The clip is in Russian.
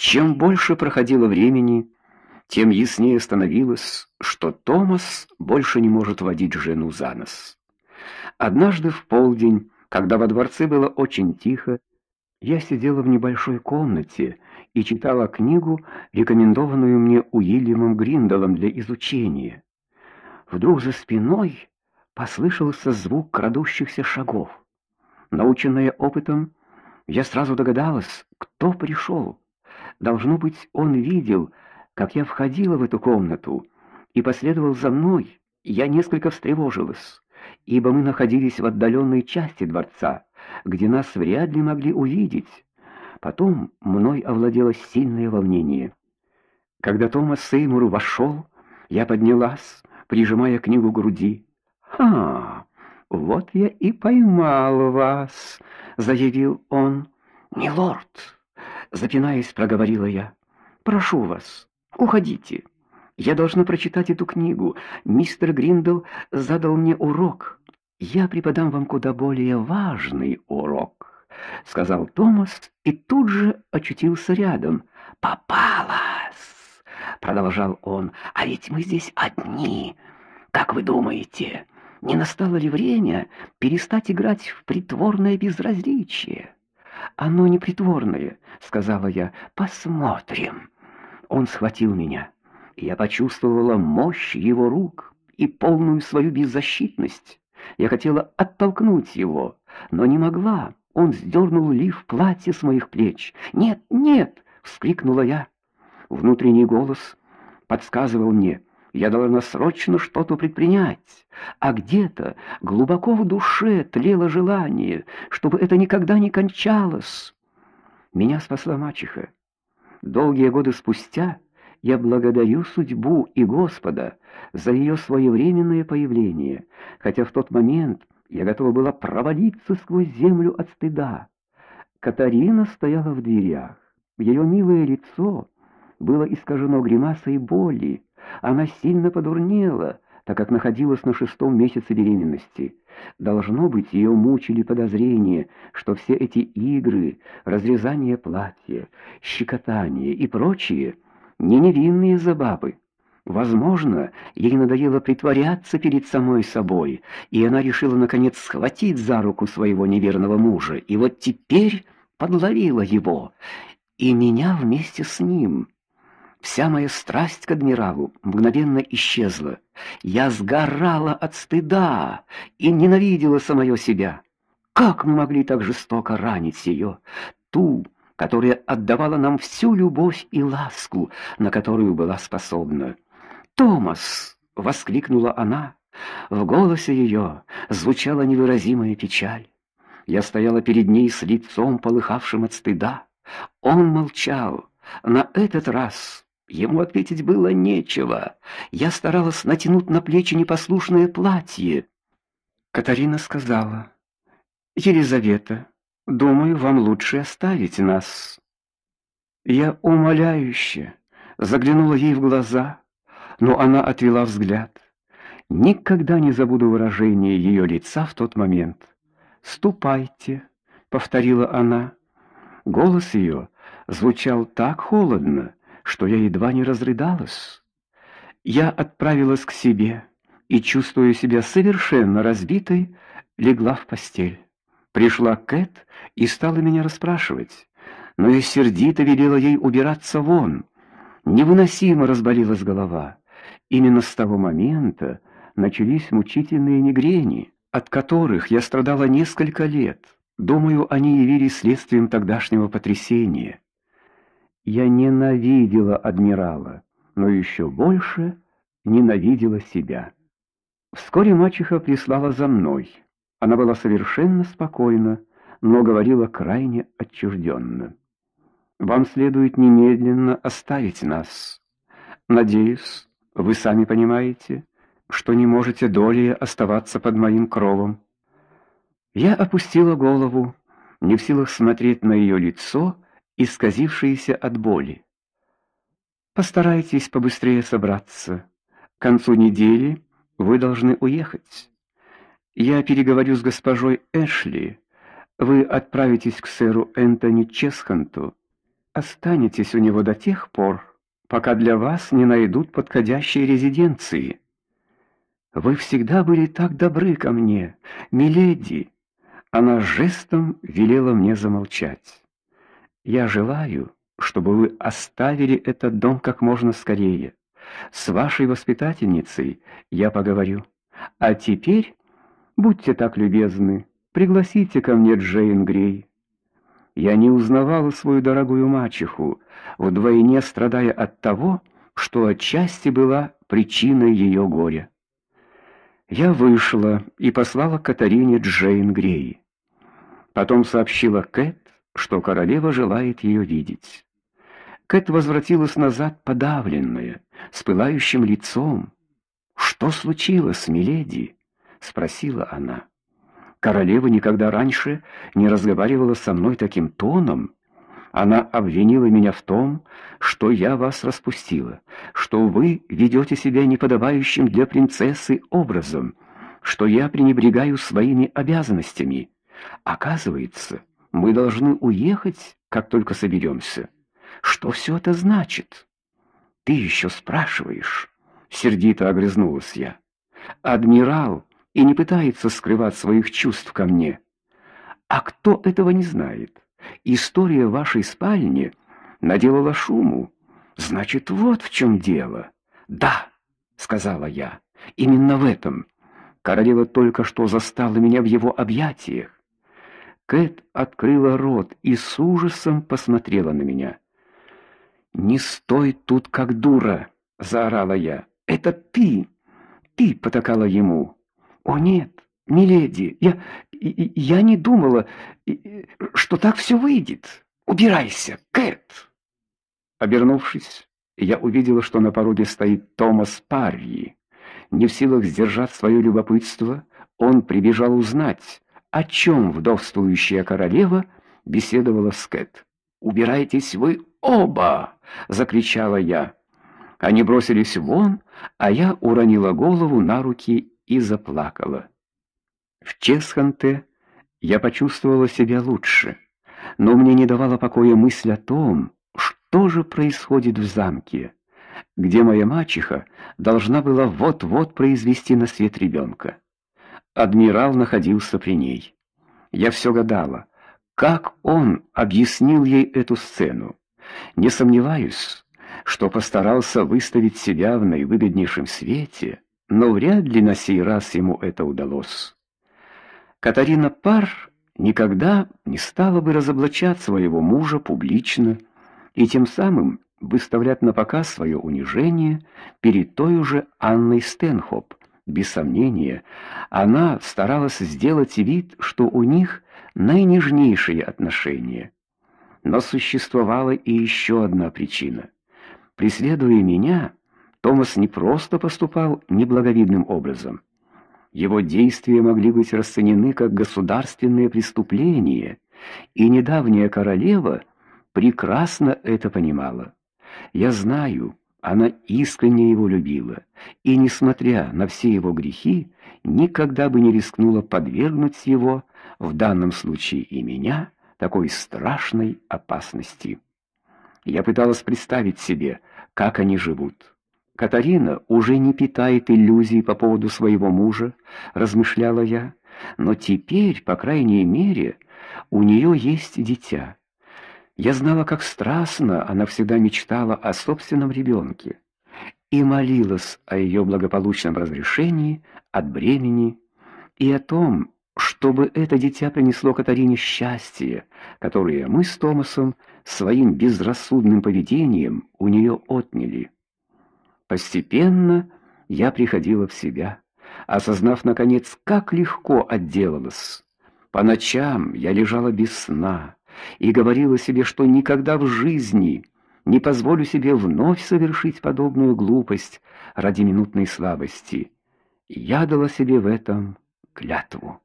Чем больше проходило времени, тем яснее становилось, что Томас больше не может водить жену за нос. Однажды в полдень, когда во дворце было очень тихо, я сидела в небольшой комнате и читала книгу, рекомендованную мне Уильямом Гринделом для изучения. Вдруг за спиной послышался звук крадущихся шагов. Наученная опытом, я сразу догадалась, кто пришел. Должно быть, он видел, как я входила в эту комнату и последовал за мной. Я несколько встревожилась, ибо мы находились в отдаленной части дворца, где нас вряд ли могли увидеть. Потом мной овладело сильное волнение. Когда Томас Сеймур вошел, я поднялась, прижимая книгу к груди. «Ха, вот я и поймал вас», — заявил он. «Милорд», — запинаясь, проговорила я, — «прошу вас, Уходите. Я должна прочитать эту книгу. Мистер Гриндл задал мне урок. Я преподам вам куда более важный урок, сказал Томас и тут же очутился рядом. Попалась, продолжал он. А ведь мы здесь одни. Как вы думаете, не настало ли время перестать играть в притворное безразличие? Оно не притворное, сказала я. Посмотрим. Он схватил меня. Я почувствовала мощь его рук и полную свою беззащитность. Я хотела оттолкнуть его, но не могла. Он сдернул лиф платья с моих плеч. "Нет, нет!" вскрикнула я. Внутренний голос подсказывал мне: я должна срочно что-то предпринять. А где-то глубоко в душе тлело желание, чтобы это никогда не кончалось. Меня спасла мачеха. Долгие годы спустя я благодарю судьбу и Господа за ее своевременное появление, хотя в тот момент я готова была провалиться сквозь землю от стыда. Катарина стояла в дверях. Ее милое лицо было искажено гримасой боли. Она сильно подурнела, так как находилась на шестом месяце беременности. Должно быть, ее мучили подозрения, что все эти игры, разрезание платья, щекотание и прочие не невинные забавы. Возможно, ей надоело притворяться перед самой собой, и она решила наконец схватить за руку своего неверного мужа, и вот теперь подловила его, и меня вместе с ним. Вся моя страсть к адмиралу мгновенно исчезла. Я сгорала от стыда и ненавидела самое себя. Как мы могли так жестоко ранить ее, ту, которая отдавала нам всю любовь и ласку, на которую была способна? "Томас!" воскликнула она. В голосе ее звучала невыразимая печаль. Я стояла перед ней с лицом полыхавшим от стыда. Он молчал. На этот раз Ему ответить было нечего. Я старалась натянуть на плечи непослушное платье. Катарина сказала: "Елизавета, думаю, вам лучше оставить нас". Я умоляюще заглянула ей в глаза, но она отвела взгляд. Никогда не забуду выражение ее лица в тот момент. "Ступайте", повторила она. Голос ее звучал так холодно, что я едва не разрыдалась. Я отправилась к себе и, чувствуя себя совершенно разбитой, легла в постель. Пришла Кэт и стала меня расспрашивать, но я сердито велела ей убираться вон. Невыносимо разболелась голова. Именно с того момента начались мучительные мигрени, от которых я страдала несколько лет. Думаю, они явились следствием тогдашнего потрясения. Я ненавидела адмирала, но еще больше ненавидела себя. Вскоре мачеха прислала за мной. Она была совершенно спокойна, но говорила крайне отчужденно. Вам следует немедленно оставить нас. Надеюсь, вы сами понимаете, что не можете долее оставаться под моим кровом. Я опустила голову, не в силах смотреть на ее лицо исказившиеся от боли. Постарайтесь побыстрее собраться. К концу недели вы должны уехать. Я переговорю с госпожой Эшли. Вы отправитесь к сэру Энтони Чесханту. останетесь у него до тех пор, пока для вас не найдут подходящей резиденции. Вы всегда были так добры ко мне, миледи. Она жестом велела мне замолчать. Я желаю, чтобы вы оставили этот дом как можно скорее. С вашей воспитательницей я поговорю. А теперь будьте так любезны, пригласите ко мне Джейн Грей. Я не узнавала свою дорогую мачеху, вдвойне страдая от того, что отчасти была причиной ее горя. Я вышла и послала Катарине Джейн Грей. Потом сообщила Кэт, что королева желает ее видеть. Кэт возвратилась назад подавленная, с пылающим лицом. "Что случилось, миледи?" спросила она. Королева никогда раньше не разговаривала со мной таким тоном. Она обвинила меня в том, что я вас распустила, что вы ведете себя неподобающим для принцессы образом, что я пренебрегаю своими обязанностями. Оказывается, мы должны уехать, как только соберемся. Что все это значит? Ты еще спрашиваешь? Сердито огрызнулась я. Адмирал и не пытается скрывать своих чувств ко мне. А кто этого не знает? История вашей спальни наделала шуму. Значит, вот в чем дело. Да, сказала я. Именно в этом. Королева только что застала меня в его объятиях. Кэт открыла рот и с ужасом посмотрела на меня. "Не стой тут как дура", заорала я. "Это ты, ты потакала ему". "О нет, миледи, я я не думала, что так все выйдет. Убирайся, Кэт". Обернувшись, я увидела, что на пороге стоит Томас Парри. Не в силах сдержать свое любопытство, он прибежал узнать, о чем вдовствующая королева беседовала с Кэт. "Убирайтесь вы оба!" закричала я. Они бросились вон, а я уронила голову на руки и заплакала. В Чесханте я почувствовала себя лучше, но мне не давала покоя мысль о том, что же происходит в замке, где моя мачеха должна была вот-вот произвести на свет ребенка. Адмирал находился при ней. Я все гадала, как он объяснил ей эту сцену. Не сомневаюсь, что постарался выставить себя в наивыгоднейшем свете, но вряд ли на сей раз ему это удалось. Катарина Пар никогда не стала бы разоблачать своего мужа публично и тем самым выставлять на показ свое унижение перед той уже Анной Стенхоп. Без сомнения, она старалась сделать вид, что у них наинежнейшие отношения. Но существовала и еще одна причина. Преследуя меня, Томас не просто поступал неблаговидным образом. Его действия могли быть расценены как государственные преступления, и недавняя королева прекрасно это понимала. Я знаю, она искренне его любила, и несмотря на все его грехи, никогда бы не рискнула подвергнуть его, в данном случае и меня, такой страшной опасности. Я пыталась представить себе, как они живут. Катарина уже не питает иллюзий по поводу своего мужа, размышляла я, но теперь, по крайней мере, у нее есть дитя. Я знала, как страстно она всегда мечтала о собственном ребенке и молилась о ее благополучном разрешении от бремени и о том, чтобы это дитя принесло Катарине счастье, которое мы с Томасом своим безрассудным поведением у нее отняли. Постепенно я приходила в себя, осознав наконец, как легко отделалась. По ночам я лежала без сна и говорила себе, что никогда в жизни не позволю себе вновь совершить подобную глупость ради минутной слабости. Я дала себе в этом клятву.